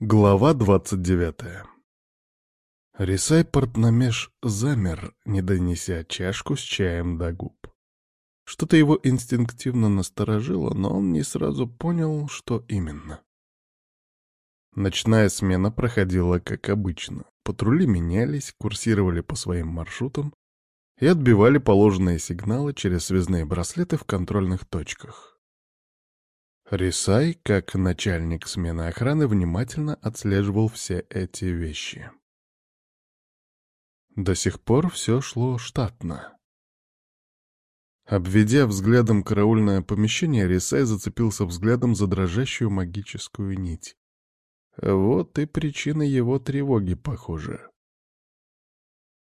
Глава двадцать девятая Рисай Портнамеш замер, не донеся чашку с чаем до губ. Что-то его инстинктивно насторожило, но он не сразу понял, что именно. Ночная смена проходила как обычно. Патрули менялись, курсировали по своим маршрутам и отбивали положенные сигналы через связные браслеты в контрольных точках. Рисай, как начальник смены охраны, внимательно отслеживал все эти вещи. До сих пор все шло штатно. Обведя взглядом караульное помещение, Рисай зацепился взглядом за дрожащую магическую нить. Вот и причина его тревоги, похоже.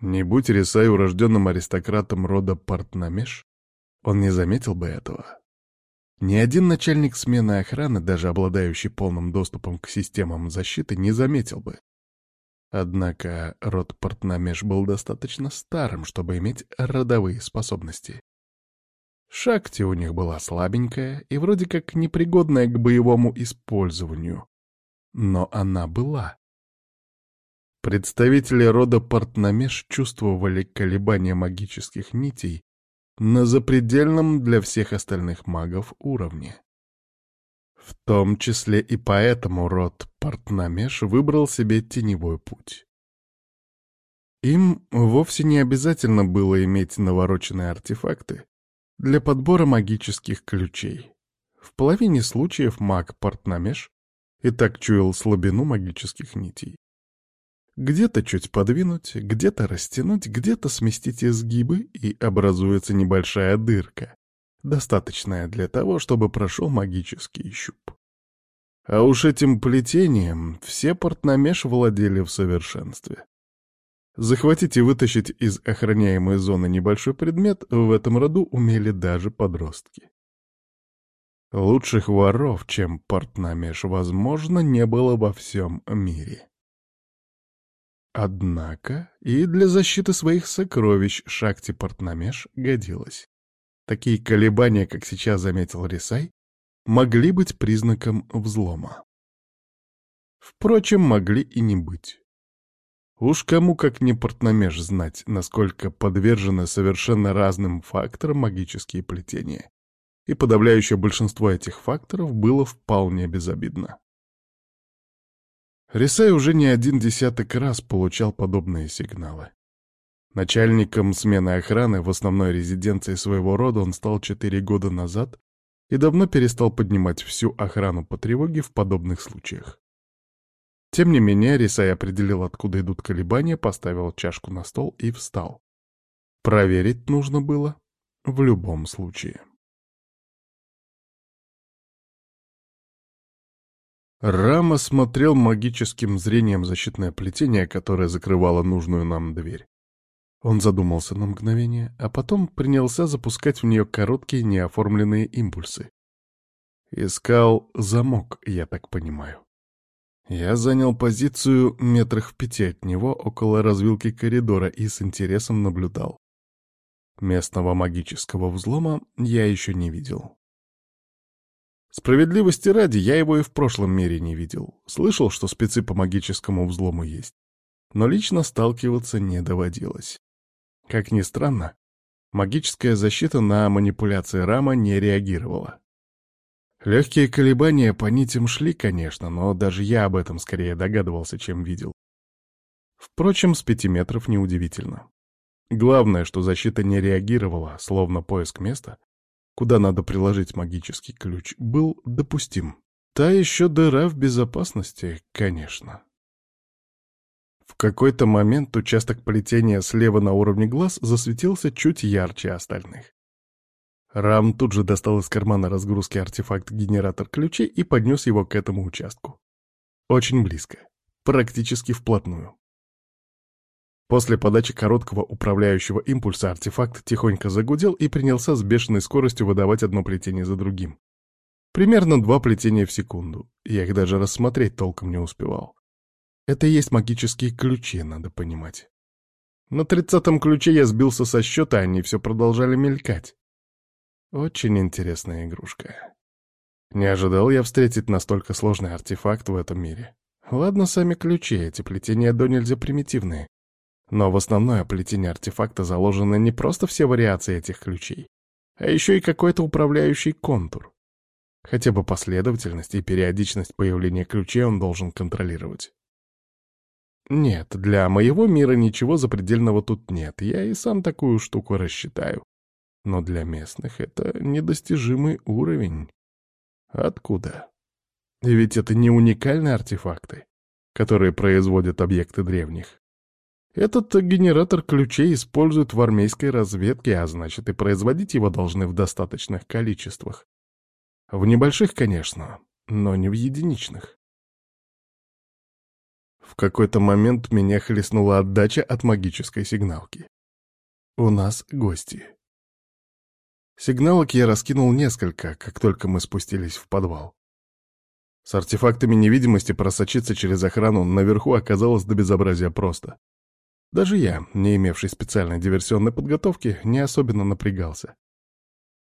Не будь Рисай урожденным аристократом рода Портнамеш, он не заметил бы этого. Ни один начальник смены охраны, даже обладающий полным доступом к системам защиты, не заметил бы. Однако род Портнамеш был достаточно старым, чтобы иметь родовые способности. Шакти у них была слабенькая и вроде как непригодная к боевому использованию. Но она была. Представители рода Портнамеш чувствовали колебания магических нитей на запредельном для всех остальных магов уровне. В том числе и поэтому род Портнамеш выбрал себе теневой путь. Им вовсе не обязательно было иметь навороченные артефакты для подбора магических ключей. В половине случаев маг Портнамеш и так чуял слабину магических нитей. Где-то чуть подвинуть, где-то растянуть, где-то сместить изгибы, и образуется небольшая дырка, достаточная для того, чтобы прошел магический щуп. А уж этим плетением все портнамеш владели в совершенстве. Захватить и вытащить из охраняемой зоны небольшой предмет в этом роду умели даже подростки. Лучших воров, чем портнамеш, возможно, не было во всем мире. Однако и для защиты своих сокровищ Шакти Портнамеш годилась. Такие колебания, как сейчас заметил Рисай, могли быть признаком взлома. Впрочем, могли и не быть. Уж кому как не Портнамеш знать, насколько подвержены совершенно разным факторам магические плетения. И подавляющее большинство этих факторов было вполне безобидно. Рисай уже не один десяток раз получал подобные сигналы. Начальником смены охраны в основной резиденции своего рода он стал четыре года назад и давно перестал поднимать всю охрану по тревоге в подобных случаях. Тем не менее, Рисай определил, откуда идут колебания, поставил чашку на стол и встал. Проверить нужно было в любом случае. Рама смотрел магическим зрением защитное плетение, которое закрывало нужную нам дверь. Он задумался на мгновение, а потом принялся запускать в нее короткие неоформленные импульсы. Искал замок, я так понимаю. Я занял позицию метрах в пяти от него, около развилки коридора, и с интересом наблюдал. Местного магического взлома я еще не видел. Справедливости ради, я его и в прошлом мире не видел. Слышал, что спецы по магическому взлому есть. Но лично сталкиваться не доводилось. Как ни странно, магическая защита на манипуляции рама не реагировала. Легкие колебания по нитям шли, конечно, но даже я об этом скорее догадывался, чем видел. Впрочем, с пяти метров неудивительно. Главное, что защита не реагировала, словно поиск места, куда надо приложить магический ключ, был допустим. Та еще дыра в безопасности, конечно. В какой-то момент участок плетения слева на уровне глаз засветился чуть ярче остальных. Рам тут же достал из кармана разгрузки артефакт-генератор ключей и поднес его к этому участку. Очень близко. Практически вплотную. После подачи короткого управляющего импульса артефакт тихонько загудел и принялся с бешеной скоростью выдавать одно плетение за другим. Примерно два плетения в секунду. Я их даже рассмотреть толком не успевал. Это и есть магические ключи, надо понимать. На тридцатом ключе я сбился со счета, они все продолжали мелькать. Очень интересная игрушка. Не ожидал я встретить настолько сложный артефакт в этом мире. Ладно, сами ключи, эти плетения до нельзя примитивные. Но в основное плетение артефакта заложены не просто все вариации этих ключей, а еще и какой-то управляющий контур. Хотя бы последовательность и периодичность появления ключей он должен контролировать. Нет, для моего мира ничего запредельного тут нет, я и сам такую штуку рассчитаю. Но для местных это недостижимый уровень. Откуда? Ведь это не уникальные артефакты, которые производят объекты древних. Этот генератор ключей используют в армейской разведке, а значит и производить его должны в достаточных количествах. В небольших, конечно, но не в единичных. В какой-то момент меня хлестнула отдача от магической сигналки. У нас гости. Сигналок я раскинул несколько, как только мы спустились в подвал. С артефактами невидимости просочиться через охрану наверху оказалось до безобразия просто. Даже я, не имевший специальной диверсионной подготовки, не особенно напрягался.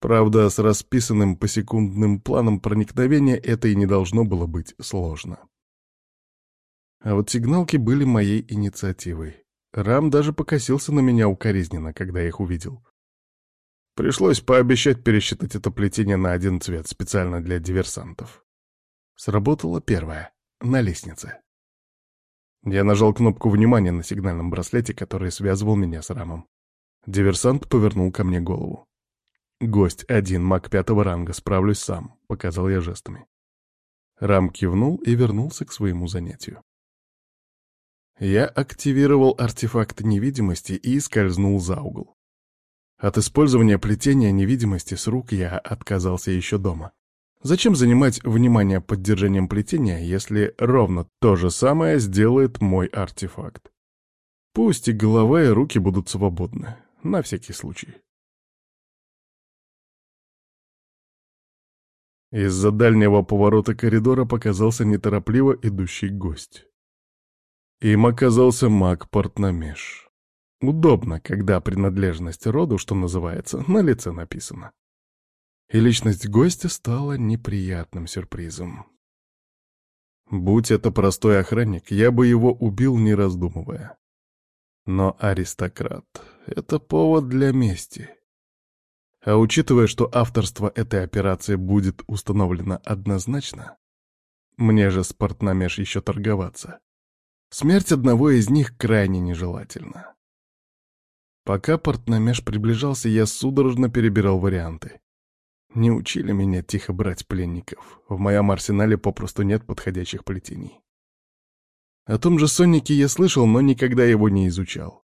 Правда, с расписанным посекундным планом проникновения это и не должно было быть сложно. А вот сигналки были моей инициативой. Рам даже покосился на меня укоризненно, когда я их увидел. Пришлось пообещать пересчитать это плетение на один цвет, специально для диверсантов. Сработало первое, на лестнице. Я нажал кнопку внимания на сигнальном браслете, который связывал меня с Рамом. Диверсант повернул ко мне голову. «Гость один, маг пятого ранга, справлюсь сам», — показал я жестами. Рам кивнул и вернулся к своему занятию. Я активировал артефакт невидимости и скользнул за угол. От использования плетения невидимости с рук я отказался еще дома. Зачем занимать внимание поддержанием плетения, если ровно то же самое сделает мой артефакт? Пусть и голова, и руки будут свободны, на всякий случай. Из-за дальнего поворота коридора показался неторопливо идущий гость. Им оказался маг Портнамеш. Удобно, когда принадлежность роду, что называется, на лице написана. И личность гостя стала неприятным сюрпризом. Будь это простой охранник, я бы его убил, не раздумывая. Но аристократ — это повод для мести. А учитывая, что авторство этой операции будет установлено однозначно, мне же с Портнамеш еще торговаться. Смерть одного из них крайне нежелательна. Пока Портнамеш приближался, я судорожно перебирал варианты. Не учили меня тихо брать пленников. В моем арсенале попросту нет подходящих плетений. О том же соннике я слышал, но никогда его не изучал.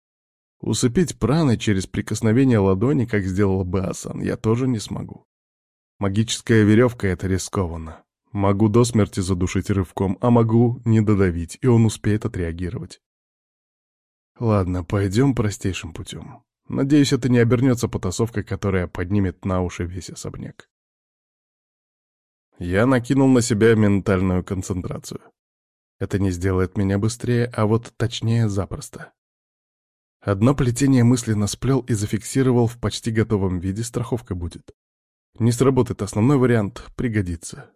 Усыпить праны через прикосновение ладони, как сделал бы Асан, я тоже не смогу. Магическая веревка — это рискованно. Могу до смерти задушить рывком, а могу не додавить, и он успеет отреагировать. Ладно, пойдем простейшим путем. Надеюсь, это не обернется потасовкой, которая поднимет на уши весь особняк. Я накинул на себя ментальную концентрацию. Это не сделает меня быстрее, а вот точнее запросто. Одно плетение мысленно сплел и зафиксировал в почти готовом виде, страховка будет. Не сработает основной вариант, пригодится.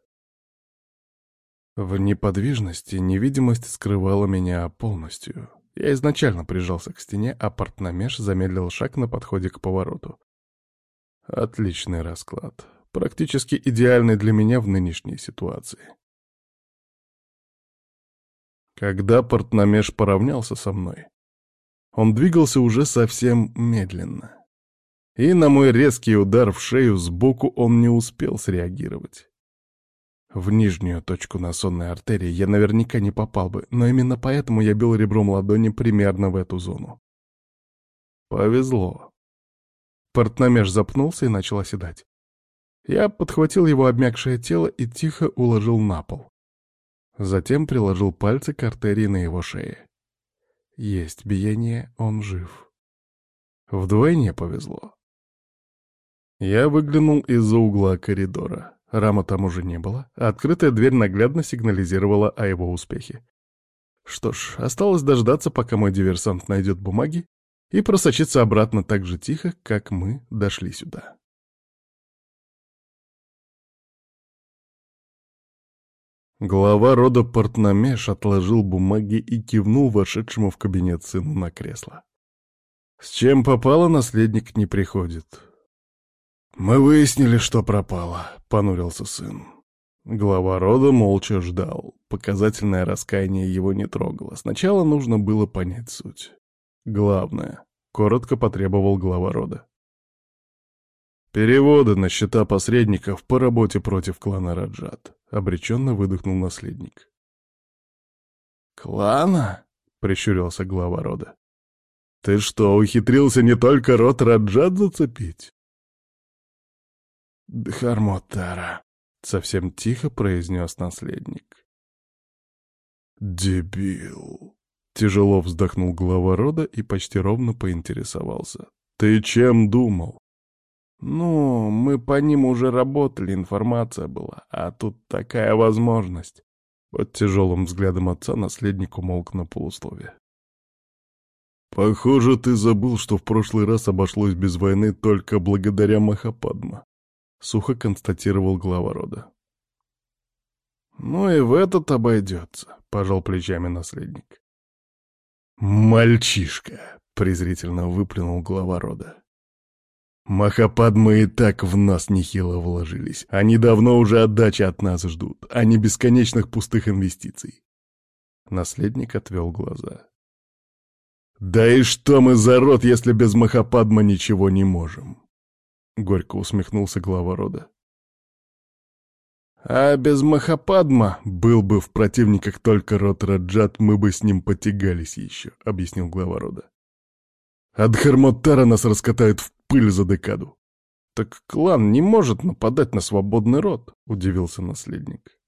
В неподвижности невидимость скрывала меня полностью. Я изначально прижался к стене, а портнамеш замедлил шаг на подходе к повороту. Отличный расклад. Практически идеальный для меня в нынешней ситуации. Когда портнамеш поравнялся со мной, он двигался уже совсем медленно. И на мой резкий удар в шею сбоку он не успел среагировать. В нижнюю точку на сонной артерии я наверняка не попал бы, но именно поэтому я бил ребром ладони примерно в эту зону. Повезло. Портномеж запнулся и начал оседать. Я подхватил его обмякшее тело и тихо уложил на пол. Затем приложил пальцы к артерии на его шее. Есть биение, он жив. Вдвойне повезло. Я выглянул из-за угла коридора. Рама там уже не было, а открытая дверь наглядно сигнализировала о его успехе. Что ж, осталось дождаться, пока мой диверсант найдет бумаги и просочиться обратно так же тихо, как мы дошли сюда. Глава рода Портнамеш отложил бумаги и кивнул вошедшему в кабинет сыну на кресло. С чем попало, наследник не приходит. «Мы выяснили, что пропало», — понурился сын. Глава рода молча ждал. Показательное раскаяние его не трогало. Сначала нужно было понять суть. Главное, коротко потребовал глава рода. «Переводы на счета посредников по работе против клана Раджат», — обреченно выдохнул наследник. «Клана?» — прищурился глава рода. «Ты что, ухитрился не только род Раджат зацепить?» «Дхармотара», — совсем тихо произнес наследник. «Дебил!» — тяжело вздохнул глава рода и почти ровно поинтересовался. «Ты чем думал?» «Ну, мы по ним уже работали, информация была, а тут такая возможность». Под тяжелым взглядом отца наследник умолк на полусловие. «Похоже, ты забыл, что в прошлый раз обошлось без войны только благодаря Махападма», — сухо констатировал глава рода. «Ну и в этот обойдется», — пожал плечами наследник. «Мальчишка!» — презрительно выплюнул глава рода. Махападмы и так в нас нехило вложились. Они давно уже отдачи от нас ждут, а не бесконечных пустых инвестиций. Наследник отвел глаза. «Да и что мы за род, если без Махападма ничего не можем?» Горько усмехнулся глава рода. «А без Махападма был бы в противниках только род Раджат, мы бы с ним потягались еще», — объяснил глава рода. «От нас раскатают в пыль за декаду. «Так клан не может нападать на свободный род», — удивился наследник.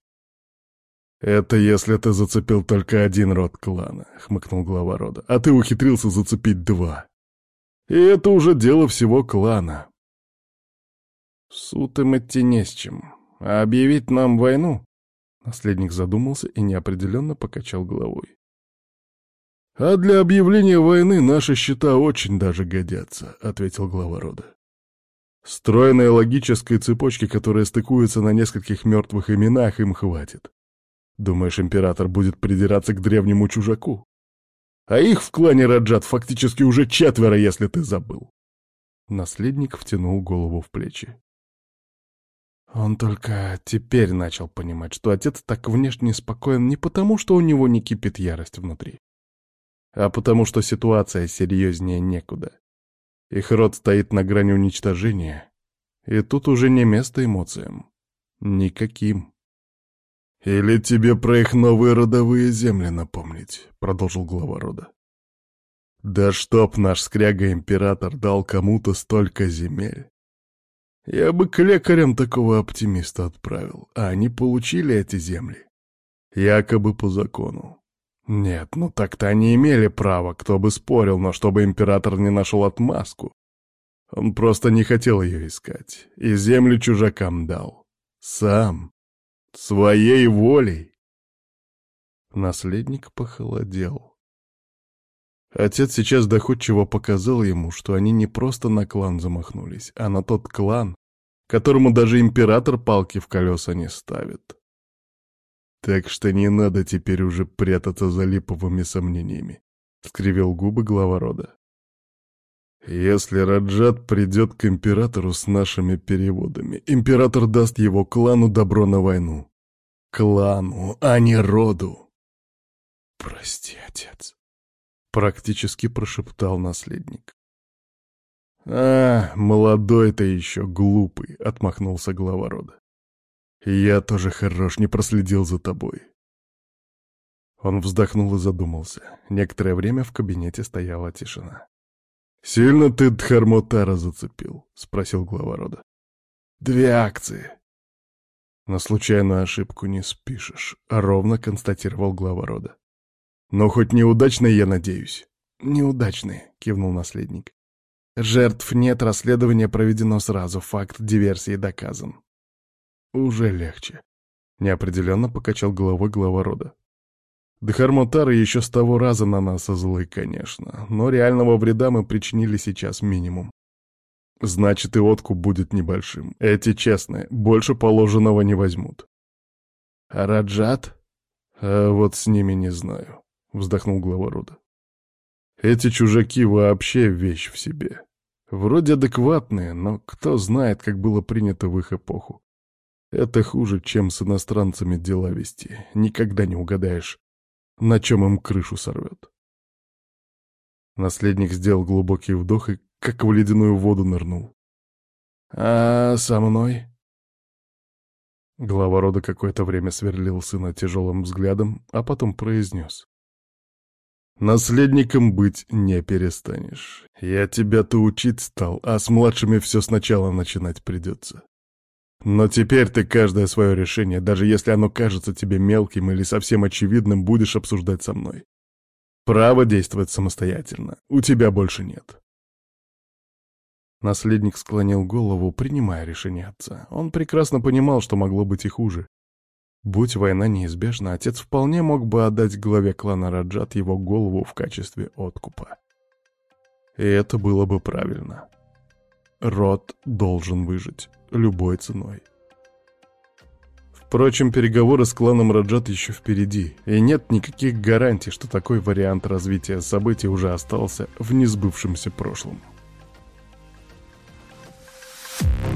«Это если ты зацепил только один род клана», — хмыкнул глава рода, «а ты ухитрился зацепить два. И это уже дело всего клана». «В суд им идти не с чем. А объявить нам войну?» Наследник задумался и неопределенно покачал головой. «А для объявления войны наши счета очень даже годятся», — ответил глава рода. «Стройной логической цепочки, которая стыкуется на нескольких мертвых именах, им хватит. Думаешь, император будет придираться к древнему чужаку? А их в клане Раджат фактически уже четверо, если ты забыл». Наследник втянул голову в плечи. Он только теперь начал понимать, что отец так внешне спокоен не потому, что у него не кипит ярость внутри, а потому что ситуация серьезнее некуда. Их род стоит на грани уничтожения, и тут уже не место эмоциям. Никаким. «Или тебе про их новые родовые земли напомнить?» — продолжил глава рода. «Да чтоб наш скряга-император дал кому-то столько земель! Я бы к лекарям такого оптимиста отправил, а они получили эти земли. Якобы по закону. Нет, ну так-то они имели право, кто бы спорил, но чтобы император не нашел отмазку. Он просто не хотел ее искать, и землю чужакам дал. Сам. Своей волей. Наследник похолодел. Отец сейчас доходчиво показал ему, что они не просто на клан замахнулись, а на тот клан, которому даже император палки в колеса не ставит. Так что не надо теперь уже прятаться за липовыми сомнениями, — скривил губы глава рода. Если Раджат придет к императору с нашими переводами, император даст его клану добро на войну. Клану, а не роду. Прости, отец, — практически прошептал наследник. «А, молодой ты еще, глупый», — отмахнулся глава рода. «Я тоже хорош, не проследил за тобой». Он вздохнул и задумался. Некоторое время в кабинете стояла тишина. «Сильно ты Дхармотара зацепил?» — спросил глава рода. «Две акции». «На случайную ошибку не спишешь», — ровно констатировал глава рода. «Но хоть неудачные, я надеюсь». «Неудачные», — кивнул наследник. «Жертв нет, расследование проведено сразу, факт диверсии доказан». Уже легче. Неопределенно покачал головой глава рода. Дхармотары еще с того раза на нас злы, конечно, но реального вреда мы причинили сейчас минимум. Значит, и откуп будет небольшим. Эти честные, больше положенного не возьмут. А Раджат? А вот с ними не знаю, вздохнул глава рода. Эти чужаки вообще вещь в себе. Вроде адекватные, но кто знает, как было принято в их эпоху. Это хуже, чем с иностранцами дела вести. Никогда не угадаешь, на чем им крышу сорвет. Наследник сделал глубокий вдох и, как в ледяную воду, нырнул. «А со мной?» Глава рода какое-то время сверлил сына тяжелым взглядом, а потом произнес. «Наследником быть не перестанешь. Я тебя-то учить стал, а с младшими все сначала начинать придется. Но теперь ты каждое свое решение, даже если оно кажется тебе мелким или совсем очевидным, будешь обсуждать со мной. Право действовать самостоятельно у тебя больше нет. Наследник склонил голову, принимая решение отца. Он прекрасно понимал, что могло быть и хуже. Будь война неизбежна, отец вполне мог бы отдать главе клана Раджат его голову в качестве откупа. И это было бы правильно. Род должен выжить любой ценой. Впрочем, переговоры с кланом Раджат еще впереди, и нет никаких гарантий, что такой вариант развития событий уже остался в несбывшемся прошлом. Thank